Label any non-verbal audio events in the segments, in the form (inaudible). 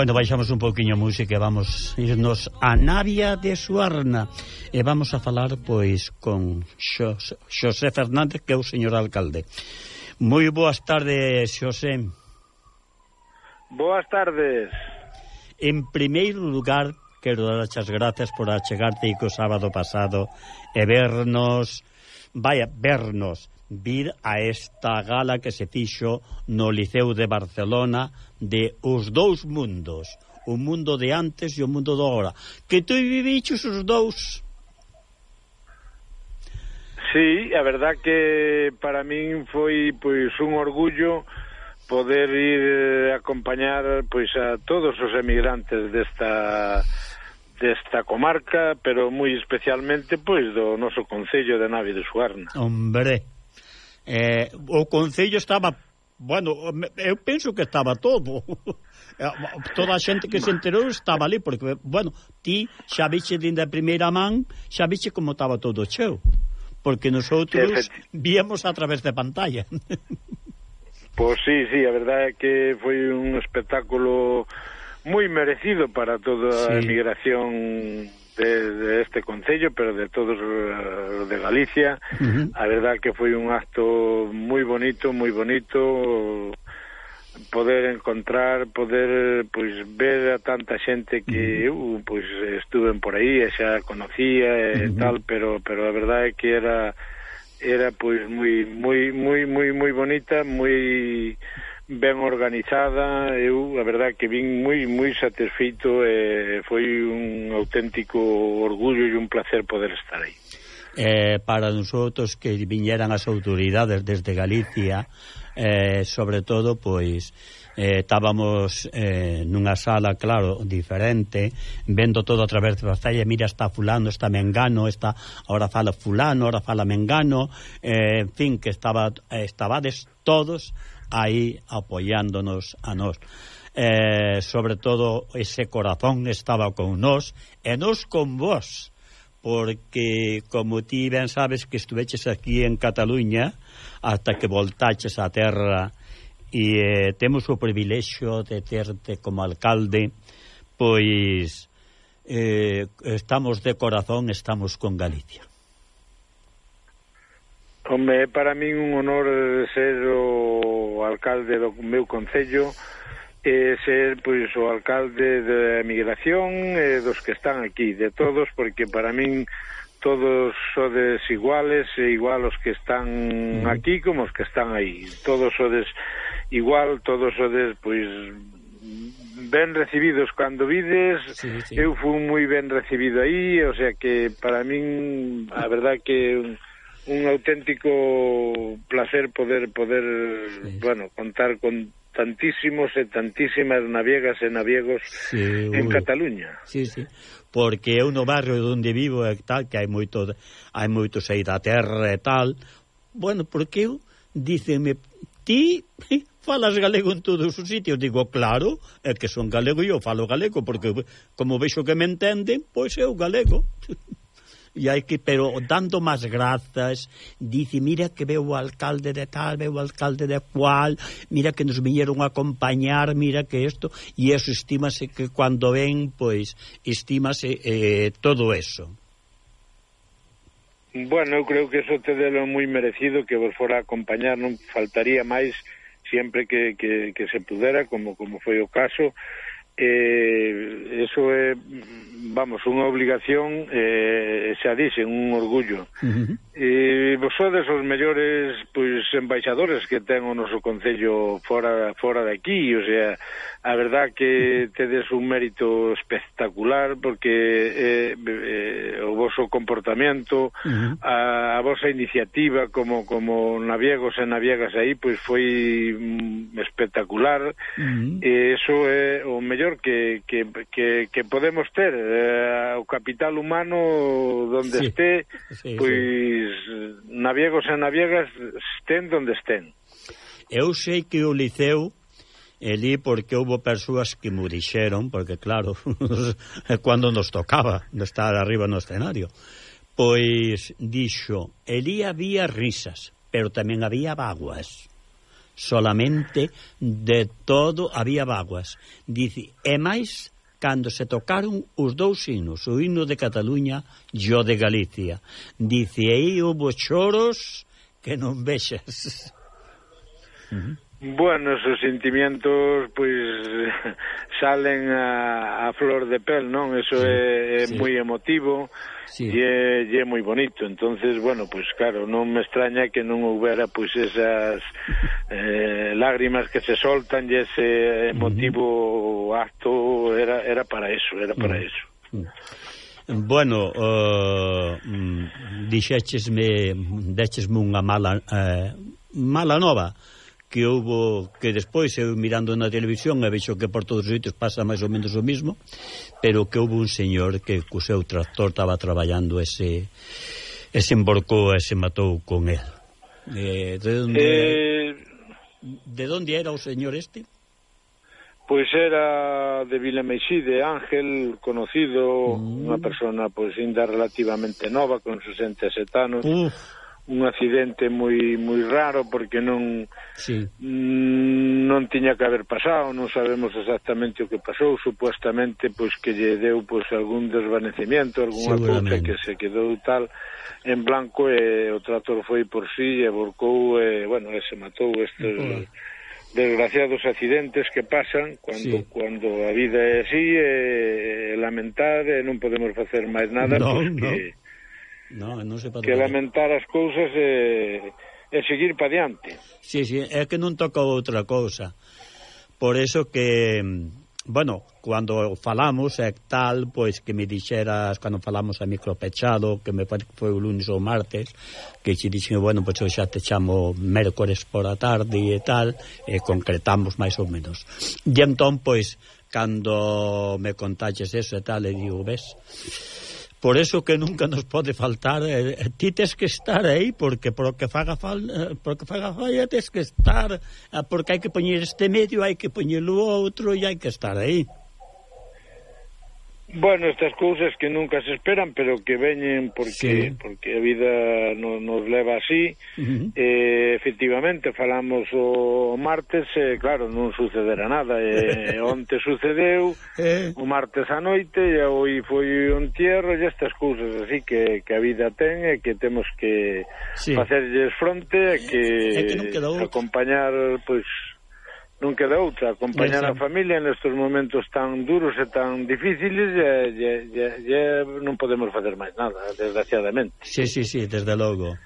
Bueno, baixamos un pouquiño a música e vamos irnos a Navia de Suarna e vamos a falar pois con Xosé Fernández que é o señor alcalde. Moi boas tardes, Xosé. Boas tardes. En primeiro lugar, quero dar as gracias por achegarte o sábado pasado e vernos, vaya, vernos, vir a esta gala que se fixo no Liceu de Barcelona de os dous mundos, o mundo de antes e o mundo do agora. Que tú viviches os dous? Sí, a verdad que para min foi pois un orgullo poder ir eh, acompañar pois a todos os emigrantes desta desta comarca, pero moi especialmente pois do noso concello de Navi de Suarna. Hombre, Eh, o Concello estaba, bueno, eu penso que estaba todo. (laughs) Eh, toda a xente que se enterou estaba ali, porque, bueno, ti xa vixe dinde primeira man, xa vixe como estaba todo cheo. Porque nosotros víamos a través de pantalla. (laughs) Pois sí, sí, a verdade é que foi un espectáculo moi merecido para toda sí. a emigración de, de este Concello, pero de todos os de Galicia. Uh -huh. A verdad que foi un acto moi bonito, moi bonito poder encontrar, poder pois ver a tanta xente que uh -huh. eu pois estuve por aí, e xa conocía e uh -huh. tal, pero pero a verdade é que era era pois moi moi moi moi moi bonita, moi ben organizada, eu a verdade que vin moi moi satisfeito e eh, foi un auténtico orgullo e un placer poder estar aí. Eh, para nosotros que viñeran as autoridades desde Galicia, eh, sobre todo pois eh, estábamos eh, nunha sala, claro, diferente, vendo todo a través de pantalla, mira, está fulano, está mengano, está ahora fala fulano, ahora fala mengano, eh, en fin, que estaba estabades todos aí apoiándonos a nós. Eh, sobre todo, ese corazón estaba con nós e nós con vós, porque, como ti ben sabes, que estuveches aquí en Cataluña hasta que voltaches a terra e eh, temos o privilexio de terte como alcalde, pois eh, estamos de corazón, estamos con Galicia. Home, é para min un honor ser o alcalde do meu concello e ser pois o alcalde de migración e dos que están aquí, de todos, porque para min todos sodes iguales e igual os que están aquí como os que están aí. Todos sodes igual, todos sodes pois ben recibidos cando vides. Sí, sí. Eu fui moi ben recibido aí, o sea que para min a verdad que un auténtico placer poder poder, sí. bueno, contar con tantísimos e tantísimas naviegas e naviegos sí, en. Cataluña. Sí, sí. Porque eu no barrio onde vivo e tal, que hai moito hai moito aí da terra e tal. Bueno, porque eu díceme ti (laughs) falas galego en todos os sitios. Digo, claro, é que son galego e eu falo galego porque como vexo que me entenden, pois eu galego. (laughs) e hai que pero dando máis grazas dice mira que veo o alcalde de tal veo o alcalde de cual mira que nos viñeron a acompañar mira que isto e eso estímase que cando ven pois estímase eh, todo eso. Bueno, eu creo que eso te delo moi merecido que vos fora a acompañar, non faltaría máis sempre que, que, que se pudera, como, como foi o caso, eh, eso é vamos, unha obligación eh, xa dixen, un orgullo uh -huh. e eh, vos sodes os mellores pois, embaixadores que ten o noso Concello fora, fora de aquí o sea, a verdad que tedes un mérito espectacular porque eh, eh, o voso comportamento uh -huh. a, a vosa iniciativa como, como naviegos e naviegas aí pois foi mm, espectacular uh -huh. e eh, eso é o mellor que, que, que, que podemos ter eh, o capital humano donde sí. este sí, pois sí. naviegos e naviegas estén donde estén eu sei que o liceu Elí porque houve persoas que murixeron, porque claro, (laughs) cando nos tocaba de estar arriba no escenario, pois dixo, elí había risas, pero tamén había vaguas solamente de todo había vaguas. Dice, e máis cando se tocaron os dous hinos, o hino de Cataluña e o de Galicia. Dice, aí houve choros que non vexas. Uh -huh. Bueno, os sentimientos pois (laughs) salen a, a flor de pel, non? Eso sí, é, é sí. moi emotivo sí. e é, e é moi bonito. Entonces, bueno, pois claro, non me extraña que non houbera pois esas eh, lágrimas que se soltan e ese emotivo uh -huh. acto era era para eso, era para uh -huh. eso. Uh -huh. Bueno, uh, dixéchesme, déchesme unha mala eh, mala nova que houbo que despois eu mirando na televisión e vexo que por todos os sitios pasa máis ou menos o mismo, pero que houve un señor que co seu tractor estaba traballando ese ese emborcou e se matou con el. Eh, de onde eh... De onde era o señor este? Pois era de Vila Meixide, Ángel, conocido, mm. unha persona pois ainda relativamente nova, con 67 anos. Uf un accidente moi moi raro porque non sí. Mm, non tiña que haber pasado, non sabemos exactamente o que pasou, supuestamente pois que lle deu pois algún desvanecimiento, algunha cousa que se quedou tal en blanco e o trator foi por si sí, e borcou e bueno, e se matou estes uh -huh. desgraciados accidentes que pasan cando sí. cuando a vida é así e, e lamentar e non podemos facer máis nada no, porque no No, non se pode que lamentar as cousas e, e seguir pa diante. Sí, sí, é que non toca outra cousa. Por eso que, bueno, cando falamos é tal, pois que me dixeras, cando falamos a micropechado, que me foi o lunes ou martes, que xe dixen, bueno, pois xa te chamo mércores por a tarde e tal, e concretamos máis ou menos. E entón, pois, cando me contaches eso e tal, e digo, ves Por eso que nunca nos pode faltar, eh, eh ti tes que estar aí porque por que faga fal, eh, por que faga falla tes que estar, eh, porque hai que poñer este medio, hai que poñer o outro e hai que estar aí. Bueno, estas cousas que nunca se esperan, pero que veñen porque sí. porque a vida no, nos leva así. Uh -huh. eh, efectivamente, falamos o martes, eh, claro, non sucederá nada. Eh, (laughs) onte sucedeu, eh. o martes a noite, e hoy foi un tierro, e estas cousas así que, que a vida ten e que temos que sí. facerlles fronte e que, é que acompañar, pois... Pues, non queda outra, acompañar a familia nestes momentos tan duros e tan difíciles e, e, e, e non podemos facer máis nada, desgraciadamente. Sí, sí, sí, desde logo.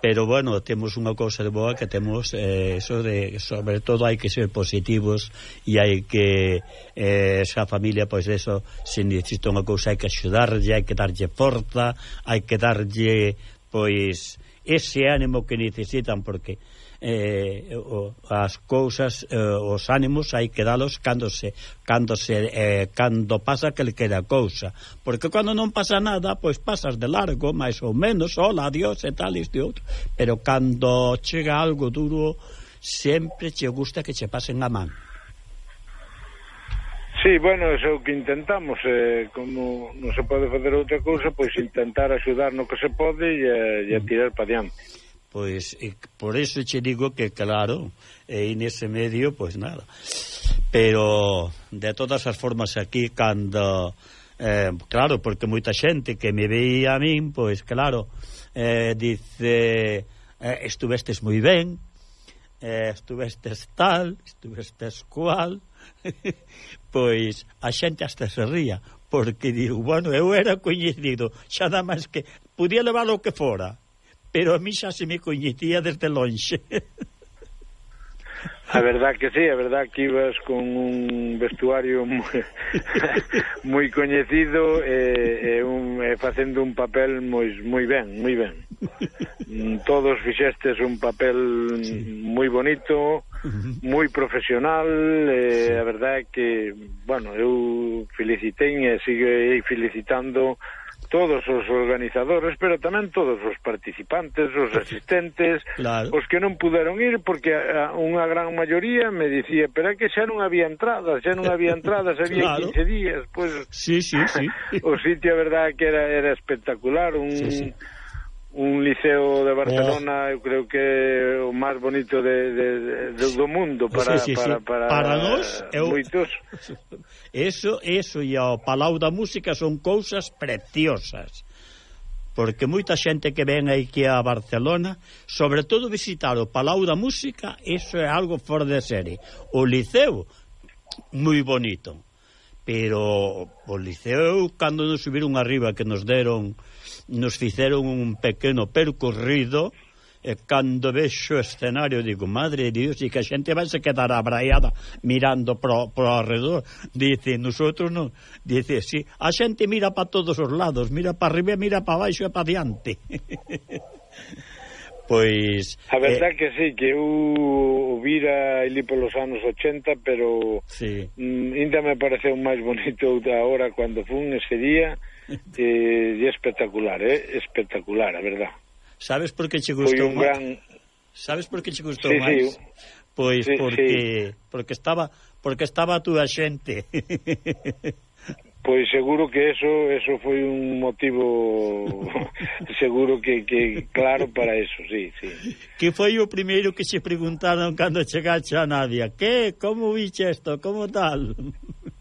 Pero, bueno, temos unha cousa de boa que temos eh, eso de, sobre todo, hai que ser positivos e hai que eh, esa familia, pois, eso, se necesita unha cousa, hai que axudarlle, hai que darlle forza, hai que darlle, pois, ese ánimo que necesitan, porque eh, o, as cousas, eh, os ánimos hai que dalos cando se cando se eh, cando pasa que le queda cousa, porque cando non pasa nada, pois pasas de largo, máis ou menos, hola, adiós e tal isto e outro, pero cando chega algo duro, sempre che gusta que che pasen a man. Sí, bueno, eso é o que intentamos, eh, como non se pode facer outra cousa, pois intentar axudar no que se pode e, eh, e mm. tirar para diante. Pois e por eso che digo que claro, e nese medio, pois nada. Pero de todas as formas aquí cando eh, claro, porque moita xente que me veía a min, pois claro, eh, dice eh, estuvestes moi ben, eh, estuvestes tal, estuvestes cual, (laughs) pois a xente hasta se ría, porque digo, bueno, eu era coñecido, xa nada máis que podía levar o que fora pero a mí xa se me coñecía desde lonxe. (laughs) A verdad que sí, a verdad que ibas con un vestuario moi, (laughs) moi coñecido e, e, un, e facendo un papel moi, moi ben, moi ben. (laughs) Todos fixestes un papel sí. moi bonito, moi profesional, e, a verdad que, bueno, eu felicitei e sigo felicitando todos os organizadores, pero tamén todos os participantes, os asistentes, claro. os que non puderon ir, porque a, a unha gran maioría me dicía, pero é que xa non había entradas, xa non había entradas, (laughs) había claro. 15 días, pois... Pues, sí, sí, sí. o sitio, a verdad, que era, era espectacular, un... Sí, sí un liceo de Barcelona, oh. eu creo que o máis bonito de, de, de, do mundo para sí, sí, sí. para para, nós eu... moitos. (laughs) Eso, eso e o Palau da Música son cousas preciosas. Porque moita xente que ven aí que a Barcelona, sobre todo visitar o Palau da Música, eso é algo fora de serie. O liceo moi bonito pero o Liceo cando nos subiron arriba que nos deron nos fixeron un pequeno percorrido e cando vexo o escenario digo, madre de Dios, e que a xente vai se quedar abraiada mirando pro, pro alrededor, dice, nosotros non dice, si, sí, a xente mira para todos os lados, mira para arriba, mira para baixo e para diante (laughs) Pois... A verdad eh... que sí, que eu o vira ali polos anos 80, pero sí. mm, ainda me pareceu máis bonito da hora cando fun ese día, (laughs) e, e espectacular, eh? espectacular, a verdad. Sabes por que che gustou máis? Gran... Sabes por que che gustou sí, máis? Sí. Pois sí, porque sí. porque estaba porque estaba a túa xente. (laughs) Pois seguro que eso eso foi un motivo (laughs) seguro que, que claro para eso, sí, sí. Que foi o primeiro que se preguntaron cando chegaste a Nadia? Que? Como viche isto? Como tal? (laughs)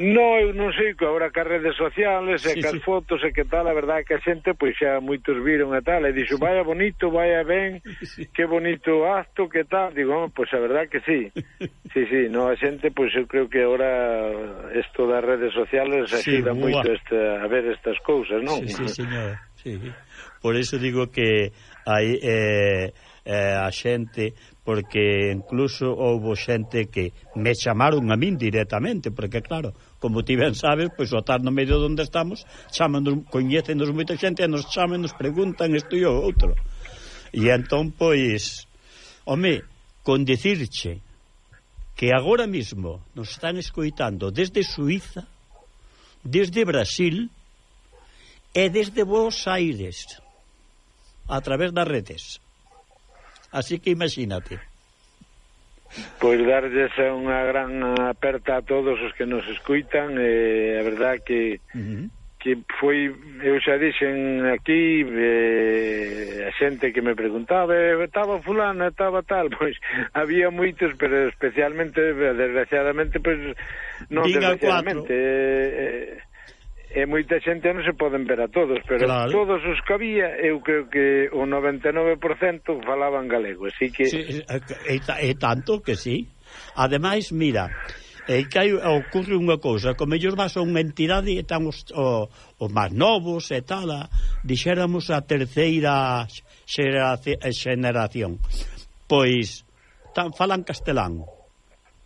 No, eu non sei que agora que as redes sociales e sí, que as sí. fotos e que tal, a verdade que a xente pois xa moitos viron e tal, e dixo, sí. vaya bonito, vaya ben, (laughs) sí. que bonito acto, que tal, digo, oh, pois a verdade que sí, (laughs) sí, sí, no, a xente pois eu creo que agora isto das redes sociales sí, axuda moito este, a ver estas cousas, non? Sí, sí, (laughs) señora, sí. Por eso digo que hai eh, eh, a xente porque incluso houve xente que me chamaron a min directamente, porque claro, como ti ben sabes, pois o estar no medio de onde estamos, chaman, coñecenos moita xente e nos chaman, nos preguntan isto e o outro. E entón, pois, home, con dicirche que agora mismo nos están escoitando desde Suiza, desde Brasil e desde Buenos Aires a través das redes. Así que imagínate. Pois darlles unha gran aperta a todos os que nos escuitan, e a verdad que uh -huh. que foi, eu xa dixen aquí, eh, a xente que me preguntaba, eh, estaba fulana, estaba tal, (laughs) pois había moitos, pero especialmente, desgraciadamente, pois non Diga desgraciadamente... Eh, eh e moita xente non se poden ver a todos, pero claro. todos os que había, eu creo que o 99% falaban galego, así que... Sí, e, e tanto que sí. Ademais, mira, e que hai, ocurre unha cousa, como mellor vas a unha entidade e tan os, o, os máis novos e tal, a, dixéramos a terceira xeración. Eh, pois tan falan castelán,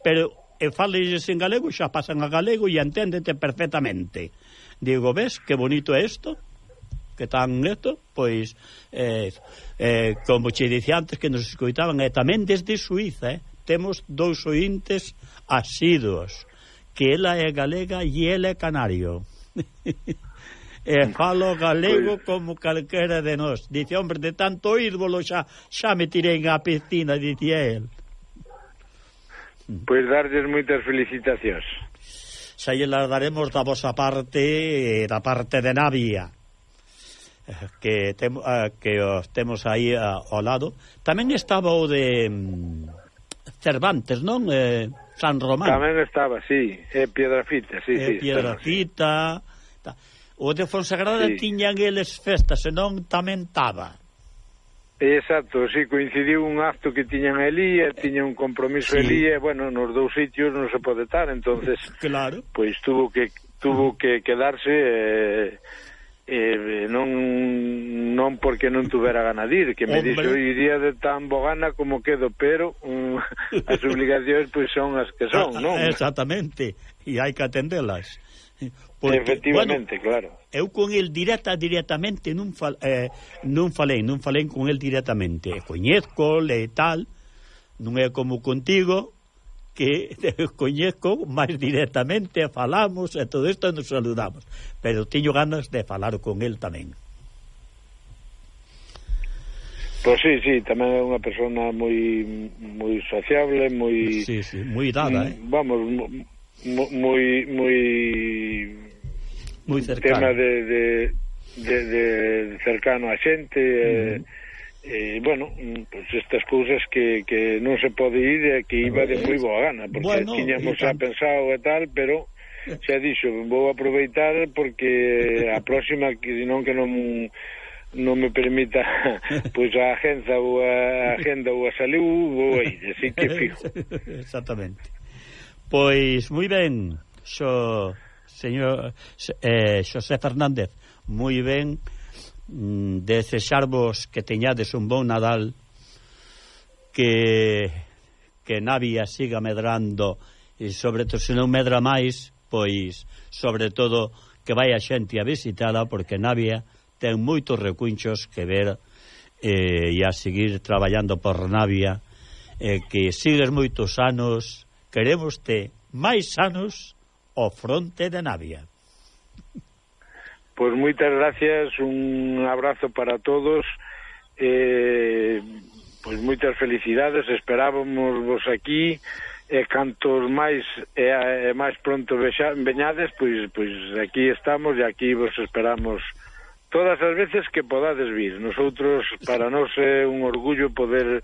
pero e falelles en galego xa pasan a galego e enténdete perfectamente. Digo, ves, que bonito é isto? que tan neto, pois eh, eh, como che dicía antes que nos escoitaban, e tamén desde Suiza eh, temos dous ointes asiduos, que ela é galega e ela é canario (laughs) e falo galego pois. como calquera de nós. Dice, hombre, de tanto ídolo xa, xa me tirei a piscina, dicía el. Pois pues darlles moitas felicitacións xa lle las daremos da vosa parte, eh, da parte de Navia eh, que tem, eh, que os temos aí ao lado. Tamén estaba o de mm, Cervantes, non? Eh, San Román. Tamén estaba, sí, eh, Piedrafita, sí, eh, sí. Piedrafita. Sí. O de Fonsagrada sí. tiñan eles festas, senón tamén estaba. Exacto, sí, coincidiu un acto que tiñan elí, e tiña un compromiso sí. elí, e bueno, nos dous sitios non se pode estar, entonces (laughs) Claro. Pois tuvo que tuvo ah. que quedarse eh, eh, non non porque non tuvera gana de ir, que me Hombre. dixo iría de tan bogana como quedo, pero um, as obligacións pois son as que son, non? (laughs) Exactamente, e hai que atendelas. Porque, Efectivamente, bueno, claro. Eu con el directa directamente non, fal, eh, non falei, non falei con el directamente. Coñezco, le tal, non é como contigo que (laughs) coñezco máis directamente, falamos e todo isto nos saludamos, pero teño ganas de falar con el tamén. Pois sí, sí, tamén é unha persona moi moi sociable, moi Sí, sí, moi dada, mm, eh. Vamos, moi moi moi cercano. tema de, de, de, de cercano a xente uh -huh. Eh, e, eh, e bueno, pues estas cousas que, que non se pode ir e que iba de moi boa gana, porque bueno, tiñamos xa pensado e tal, pero xa dixo, vou aproveitar porque a próxima que non que non non me permita (laughs) pois a agenda ou a agenda ou a salud vou aí, ir, así que fijo. Exactamente. Pois, moi ben, xo, señor, eh, Xosé Fernández, moi ben, mm, desexarvos que teñades un bon Nadal, que, que Navia siga medrando, e sobre todo, se non medra máis, pois, sobre todo, que vai a xente a visitala, porque Navia ten moitos recunchos que ver eh, e a seguir traballando por Navia, eh, que sigues moitos anos queremos te máis anos ao fronte de Navia. Pois moitas gracias, un abrazo para todos. Eh, pois moitas felicidades, esperábamos vos aquí e cantos máis e, e máis pronto vexa, veñades, pois pois aquí estamos e aquí vos esperamos todas as veces que podades vir. Nosotros para nós é un orgullo poder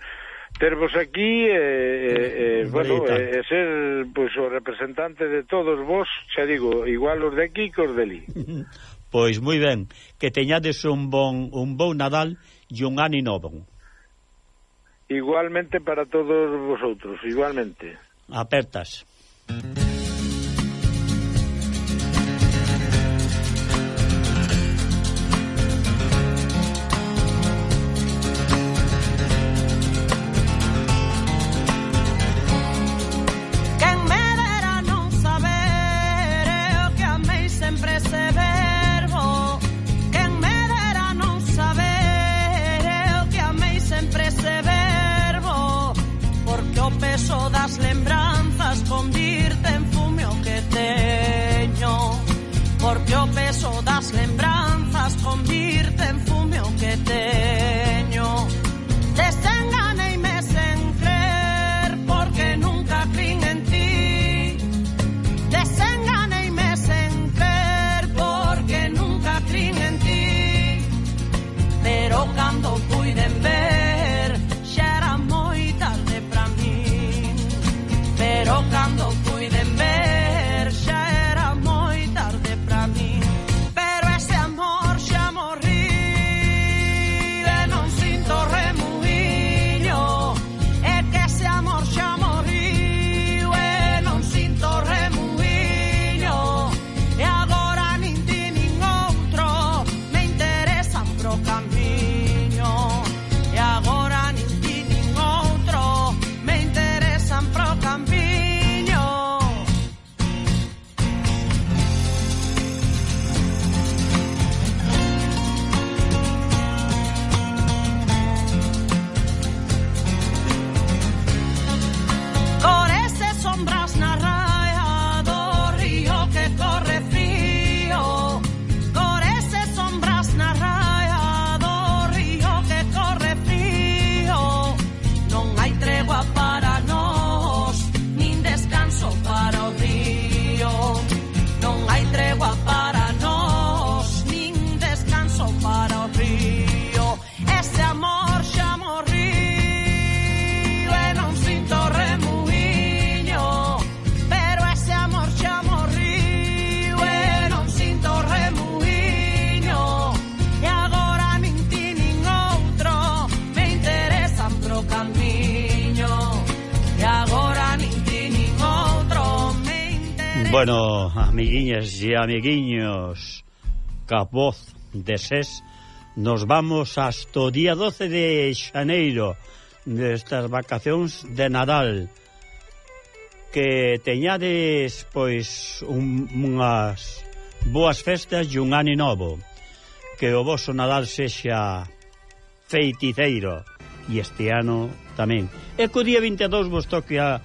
tervos aquí e, e, e bueno, e, e eh, eh, ser pois, o representante de todos vos, xa digo, igual os de aquí que os de ali. (laughs) Pois moi ben, que teñades un bon un bon Nadal e un ano novo. Igualmente para todos vosotros, igualmente. Apertas. Bueno, amiguiñas e amiguiños, ca voz de SES, nos vamos hasta o día 12 de xaneiro destas vacacións de Nadal. Que teñades, pois, un, unhas boas festas e un ano novo. Que o vosso Nadal sexa feiticeiro. E este ano tamén. E que o día 22 vos toque a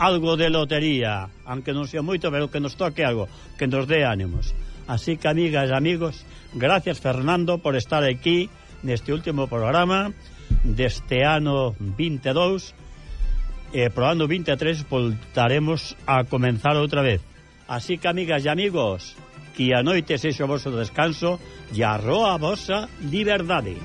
algo de lotería, aunque non sea moito, pero que nos toque algo, que nos dé ánimos. Así que, amigas e amigos, gracias, Fernando, por estar aquí neste último programa deste ano 22 e eh, pro ano 23 voltaremos a comenzar outra vez. Así que, amigas e amigos, que a noite sexo o vosso descanso e a roa vosa liberdade.